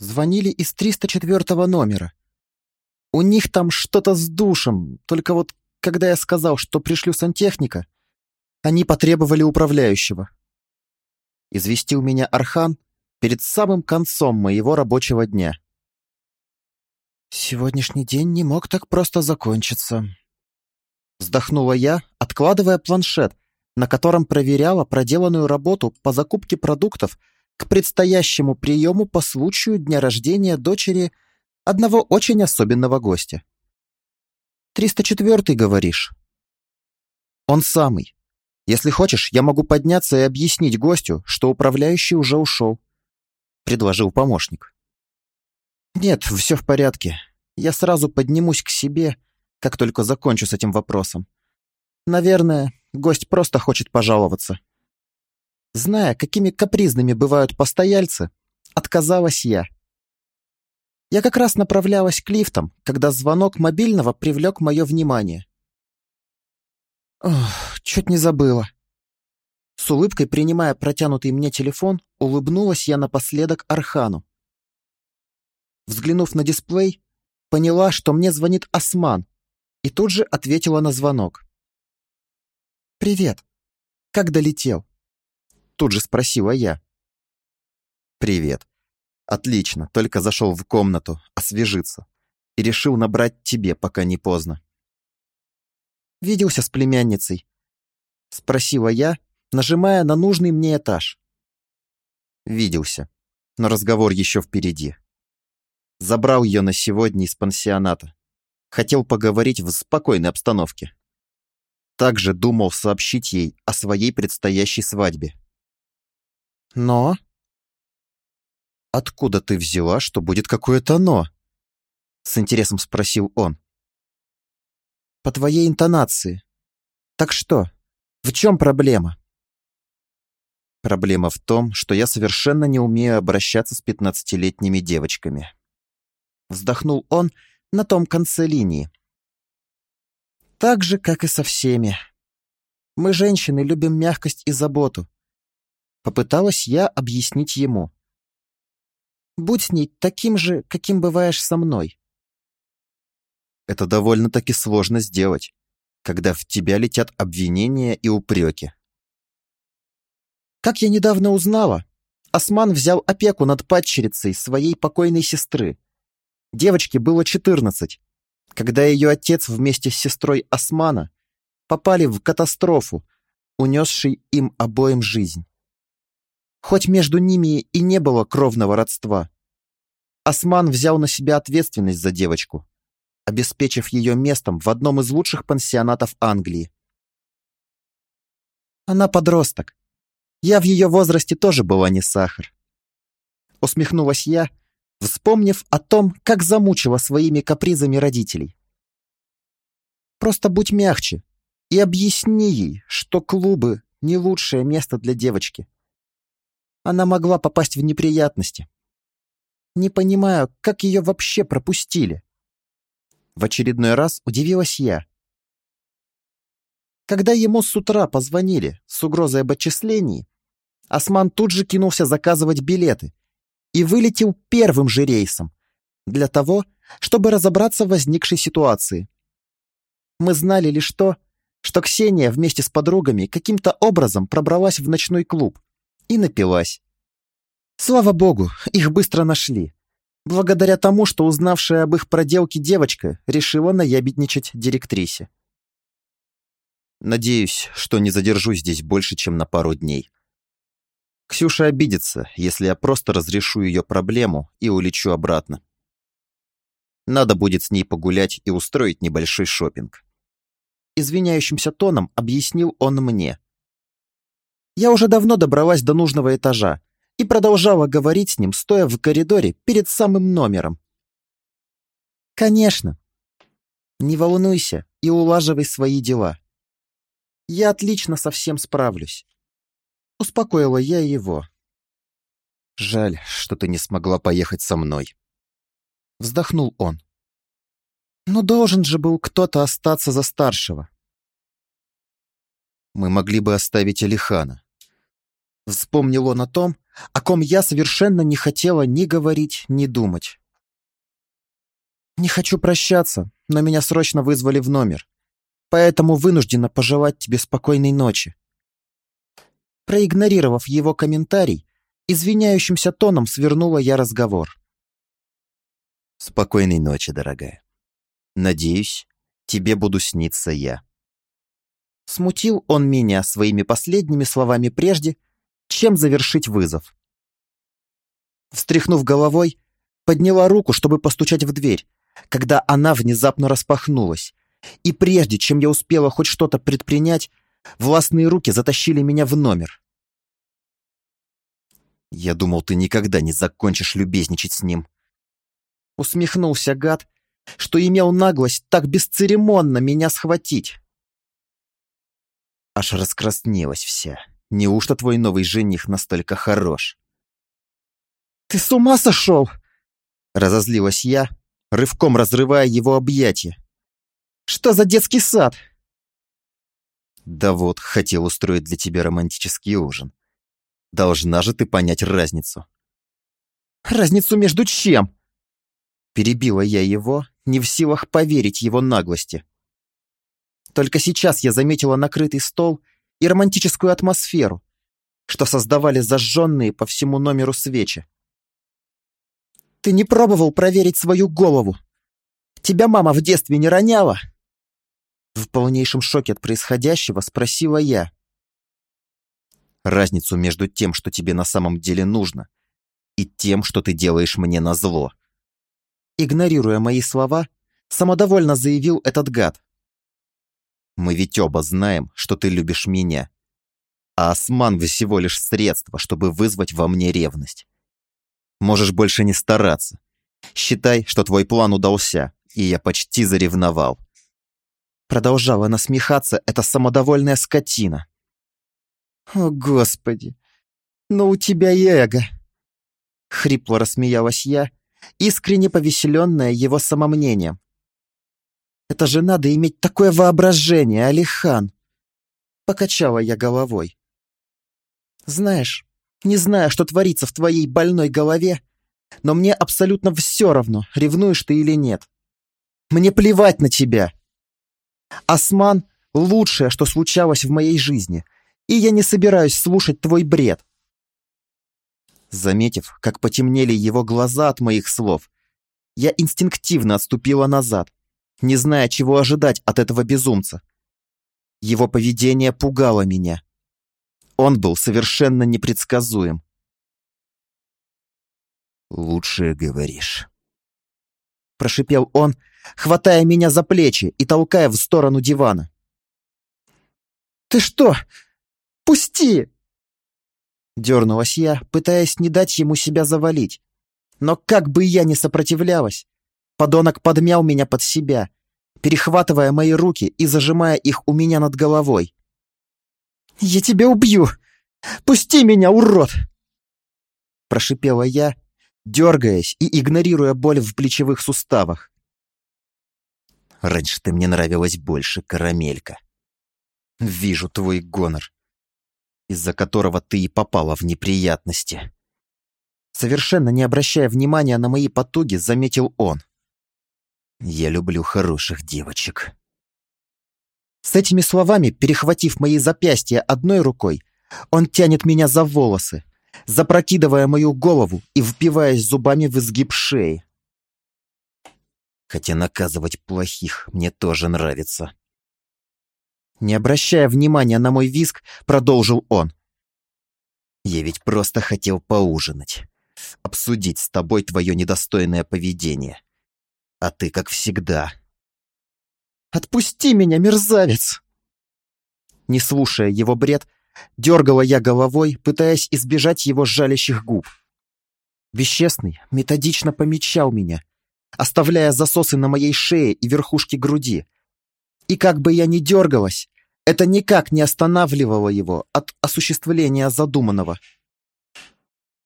Звонили из 304 номера. У них там что-то с душем, только вот когда я сказал, что пришлю сантехника, они потребовали управляющего. Известил меня Архан перед самым концом моего рабочего дня. Сегодняшний день не мог так просто закончиться. Вздохнула я, откладывая планшет, на котором проверяла проделанную работу по закупке продуктов к предстоящему приему по случаю дня рождения дочери одного очень особенного гостя. «Триста четвертый, говоришь?» «Он самый. Если хочешь, я могу подняться и объяснить гостю, что управляющий уже ушел», — предложил помощник. «Нет, все в порядке. Я сразу поднимусь к себе, как только закончу с этим вопросом. Наверное, гость просто хочет пожаловаться». Зная, какими капризными бывают постояльцы, отказалась я. Я как раз направлялась к лифтам, когда звонок мобильного привлек мое внимание. Ох, чуть не забыла. С улыбкой, принимая протянутый мне телефон, улыбнулась я напоследок Архану. Взглянув на дисплей, поняла, что мне звонит Осман, и тут же ответила на звонок. «Привет. Как долетел?» Тут же спросила я. «Привет. Отлично, только зашел в комнату, освежиться. И решил набрать тебе, пока не поздно». «Виделся с племянницей?» Спросила я, нажимая на нужный мне этаж. «Виделся, но разговор еще впереди. Забрал ее на сегодня из пансионата. Хотел поговорить в спокойной обстановке. Также думал сообщить ей о своей предстоящей свадьбе. Но... Откуда ты взяла, что будет какое-то «но»? С интересом спросил он. По твоей интонации. Так что, в чем проблема? Проблема в том, что я совершенно не умею обращаться с пятнадцатилетними девочками. Вздохнул он на том конце линии. Так же, как и со всеми. Мы, женщины, любим мягкость и заботу, Попыталась я объяснить ему. «Будь с ней таким же, каким бываешь со мной». Это довольно-таки сложно сделать, когда в тебя летят обвинения и упреки. Как я недавно узнала, Осман взял опеку над падчерицей своей покойной сестры. Девочке было 14, когда ее отец вместе с сестрой Османа попали в катастрофу, унесший им обоим жизнь. Хоть между ними и не было кровного родства. Осман взял на себя ответственность за девочку, обеспечив ее местом в одном из лучших пансионатов Англии. Она подросток. Я в ее возрасте тоже была не сахар. Усмехнулась я, вспомнив о том, как замучила своими капризами родителей. Просто будь мягче и объясни ей, что клубы — не лучшее место для девочки она могла попасть в неприятности. Не понимаю, как ее вообще пропустили. В очередной раз удивилась я. Когда ему с утра позвонили с угрозой об отчислении, Осман тут же кинулся заказывать билеты и вылетел первым же рейсом для того, чтобы разобраться в возникшей ситуации. Мы знали лишь то, что Ксения вместе с подругами каким-то образом пробралась в ночной клуб и напилась. Слава богу, их быстро нашли. Благодаря тому, что узнавшая об их проделке девочка решила наябедничать директрисе. Надеюсь, что не задержусь здесь больше, чем на пару дней. Ксюша обидится, если я просто разрешу ее проблему и улечу обратно. Надо будет с ней погулять и устроить небольшой шопинг. Извиняющимся тоном объяснил он мне, я уже давно добралась до нужного этажа и продолжала говорить с ним, стоя в коридоре перед самым номером. «Конечно. Не волнуйся и улаживай свои дела. Я отлично со всем справлюсь». Успокоила я его. «Жаль, что ты не смогла поехать со мной». Вздохнул он. «Но должен же был кто-то остаться за старшего». Мы могли бы оставить Алихана. Вспомнил он о том, о ком я совершенно не хотела ни говорить, ни думать. Не хочу прощаться, но меня срочно вызвали в номер, поэтому вынуждена пожелать тебе спокойной ночи. Проигнорировав его комментарий, извиняющимся тоном свернула я разговор. Спокойной ночи, дорогая. Надеюсь, тебе буду сниться я. Смутил он меня своими последними словами прежде, чем завершить вызов. Встряхнув головой, подняла руку, чтобы постучать в дверь, когда она внезапно распахнулась. И прежде чем я успела хоть что-то предпринять, властные руки затащили меня в номер. «Я думал, ты никогда не закончишь любезничать с ним», Усмехнулся гад, что имел наглость так бесцеремонно меня схватить. Аж раскраснелась вся. Неужто твой новый жених настолько хорош? «Ты с ума сошел?» Разозлилась я, рывком разрывая его объятия. «Что за детский сад?» «Да вот, хотел устроить для тебя романтический ужин. Должна же ты понять разницу». «Разницу между чем?» Перебила я его, не в силах поверить его наглости. Только сейчас я заметила накрытый стол и романтическую атмосферу, что создавали зажженные по всему номеру свечи. «Ты не пробовал проверить свою голову? Тебя мама в детстве не роняла?» В полнейшем шоке от происходящего спросила я. «Разницу между тем, что тебе на самом деле нужно, и тем, что ты делаешь мне на зло игнорируя мои слова, самодовольно заявил этот гад. «Мы ведь оба знаем, что ты любишь меня. А осман всего лишь средство, чтобы вызвать во мне ревность. Можешь больше не стараться. Считай, что твой план удался, и я почти заревновал». Продолжала насмехаться эта самодовольная скотина. «О, Господи! Ну у тебя эго!» Хрипло рассмеялась я, искренне повеселенная его самомнением. «Это же надо иметь такое воображение, Алихан!» Покачала я головой. «Знаешь, не знаю, что творится в твоей больной голове, но мне абсолютно все равно, ревнуешь ты или нет. Мне плевать на тебя. Осман — лучшее, что случалось в моей жизни, и я не собираюсь слушать твой бред. Заметив, как потемнели его глаза от моих слов, я инстинктивно отступила назад, не зная, чего ожидать от этого безумца. Его поведение пугало меня. Он был совершенно непредсказуем. «Лучше говоришь», — прошипел он, хватая меня за плечи и толкая в сторону дивана. «Ты что? Пусти!» Дернулась я, пытаясь не дать ему себя завалить. Но как бы я ни сопротивлялась, подонок подмял меня под себя, перехватывая мои руки и зажимая их у меня над головой. «Я тебя убью! Пусти меня, урод!» Прошипела я, дергаясь и игнорируя боль в плечевых суставах. «Раньше ты мне нравилась больше, карамелька. Вижу твой гонор из-за которого ты и попала в неприятности. Совершенно не обращая внимания на мои потуги, заметил он. Я люблю хороших девочек. С этими словами, перехватив мои запястья одной рукой, он тянет меня за волосы, запрокидывая мою голову и впиваясь зубами в изгиб шеи. Хотя наказывать плохих мне тоже нравится. Не обращая внимания на мой визг, продолжил он. «Я ведь просто хотел поужинать, обсудить с тобой твое недостойное поведение. А ты, как всегда...» «Отпусти меня, мерзавец!» Не слушая его бред, дергала я головой, пытаясь избежать его жалящих губ. Вещестный методично помечал меня, оставляя засосы на моей шее и верхушке груди, и как бы я ни дергалась, это никак не останавливало его от осуществления задуманного.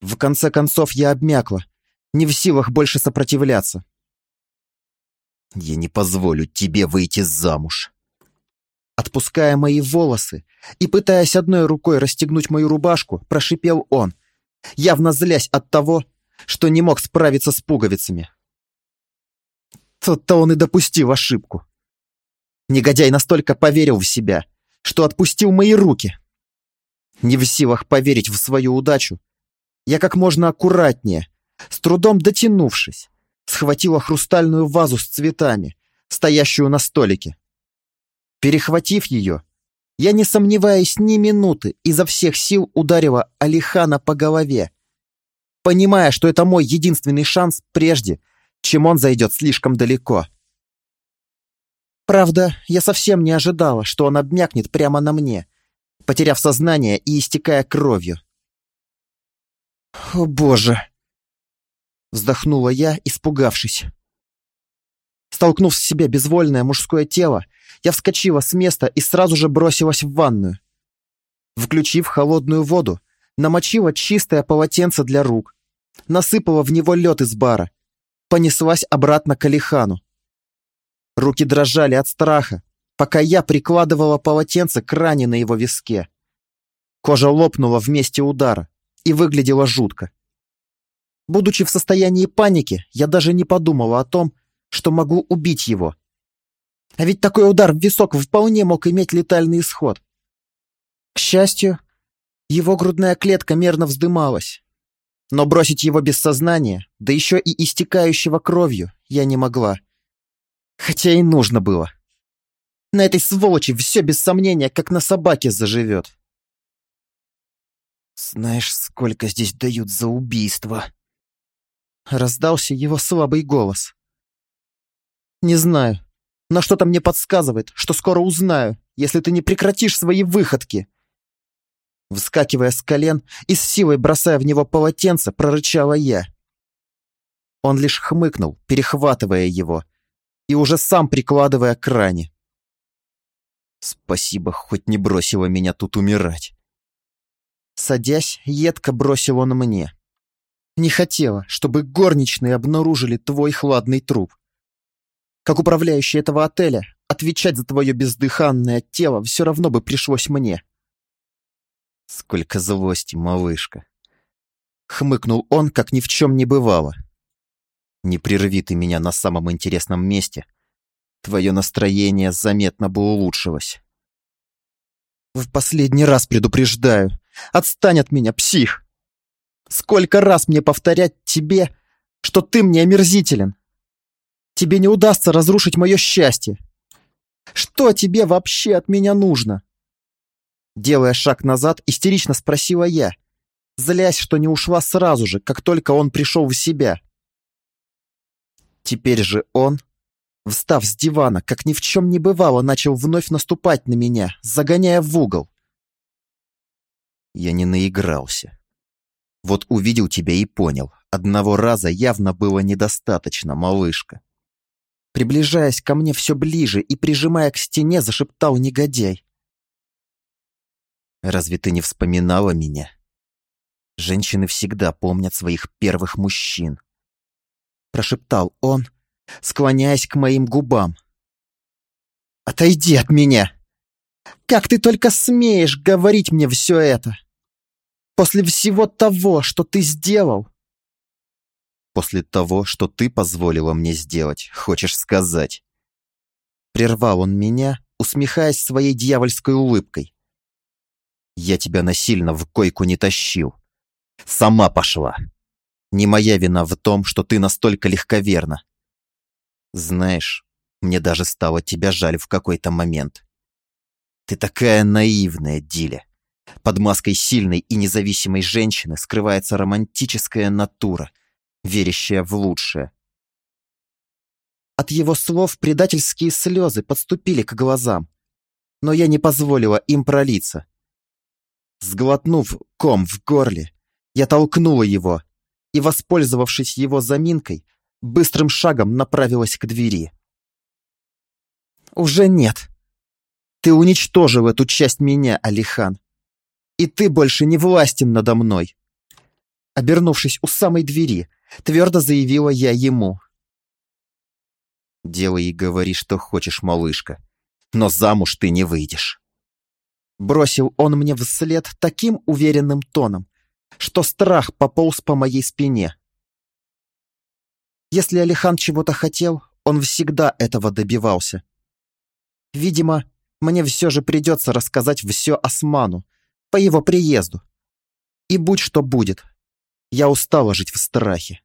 В конце концов я обмякла, не в силах больше сопротивляться. «Я не позволю тебе выйти замуж», Отпуская мои волосы и пытаясь одной рукой расстегнуть мою рубашку, прошипел он, явно злясь от того, что не мог справиться с пуговицами. Тут-то он и допустил ошибку. Негодяй настолько поверил в себя, что отпустил мои руки. Не в силах поверить в свою удачу, я как можно аккуратнее, с трудом дотянувшись, схватила хрустальную вазу с цветами, стоящую на столике. Перехватив ее, я, не сомневаясь ни минуты, изо всех сил ударила Алихана по голове, понимая, что это мой единственный шанс прежде, чем он зайдет слишком далеко. Правда, я совсем не ожидала, что он обмякнет прямо на мне, потеряв сознание и истекая кровью. «О, боже!» Вздохнула я, испугавшись. Столкнув с себя безвольное мужское тело, я вскочила с места и сразу же бросилась в ванную. Включив холодную воду, намочила чистое полотенце для рук, насыпала в него лед из бара, понеслась обратно к Алихану. Руки дрожали от страха, пока я прикладывала полотенце к ране на его виске. Кожа лопнула в месте удара и выглядела жутко. Будучи в состоянии паники, я даже не подумала о том, что могу убить его. А ведь такой удар в висок вполне мог иметь летальный исход. К счастью, его грудная клетка мерно вздымалась. Но бросить его без сознания, да еще и истекающего кровью, я не могла. Хотя и нужно было. На этой сволочи все без сомнения, как на собаке заживет. «Знаешь, сколько здесь дают за убийство?» Раздался его слабый голос. «Не знаю, но что-то мне подсказывает, что скоро узнаю, если ты не прекратишь свои выходки». Вскакивая с колен и с силой бросая в него полотенце, прорычала я. Он лишь хмыкнул, перехватывая его, и уже сам прикладывая к ране. Спасибо, хоть не бросила меня тут умирать. Садясь, едко бросил он мне. Не хотела, чтобы горничные обнаружили твой хладный труп. Как управляющий этого отеля, отвечать за твое бездыханное тело все равно бы пришлось мне. Сколько злости, малышка. Хмыкнул он, как ни в чем не бывало. Не прерви ты меня на самом интересном месте. Твое настроение заметно бы улучшилось. В последний раз предупреждаю. Отстань от меня, псих! Сколько раз мне повторять тебе, что ты мне омерзителен? Тебе не удастся разрушить мое счастье. Что тебе вообще от меня нужно? Делая шаг назад, истерично спросила я, злясь, что не ушла сразу же, как только он пришел в себя. Теперь же он, встав с дивана, как ни в чем не бывало, начал вновь наступать на меня, загоняя в угол. Я не наигрался. Вот увидел тебя и понял. Одного раза явно было недостаточно, малышка. Приближаясь ко мне все ближе и прижимая к стене, зашептал негодяй. «Разве ты не вспоминала меня? Женщины всегда помнят своих первых мужчин». Прошептал он, склоняясь к моим губам. «Отойди от меня! Как ты только смеешь говорить мне все это?» После всего того, что ты сделал. После того, что ты позволила мне сделать, хочешь сказать. Прервал он меня, усмехаясь своей дьявольской улыбкой. Я тебя насильно в койку не тащил. Сама пошла. Не моя вина в том, что ты настолько легковерна. Знаешь, мне даже стало тебя жаль в какой-то момент. Ты такая наивная, Диля. Под маской сильной и независимой женщины скрывается романтическая натура, верящая в лучшее. От его слов предательские слезы подступили к глазам, но я не позволила им пролиться. Сглотнув ком в горле, я толкнула его и, воспользовавшись его заминкой, быстрым шагом направилась к двери. «Уже нет. Ты уничтожил эту часть меня, Алихан и ты больше не властен надо мной!» Обернувшись у самой двери, твердо заявила я ему. «Делай и говори, что хочешь, малышка. Но замуж ты не выйдешь. Бросил он мне вслед таким уверенным тоном, что страх пополз по моей спине. Если Алихан чего-то хотел, он всегда этого добивался. Видимо, мне все же придется рассказать все Осману по его приезду. И будь что будет, я устала жить в страхе.